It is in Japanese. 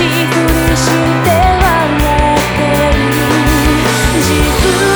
しいふりして笑ってる。自分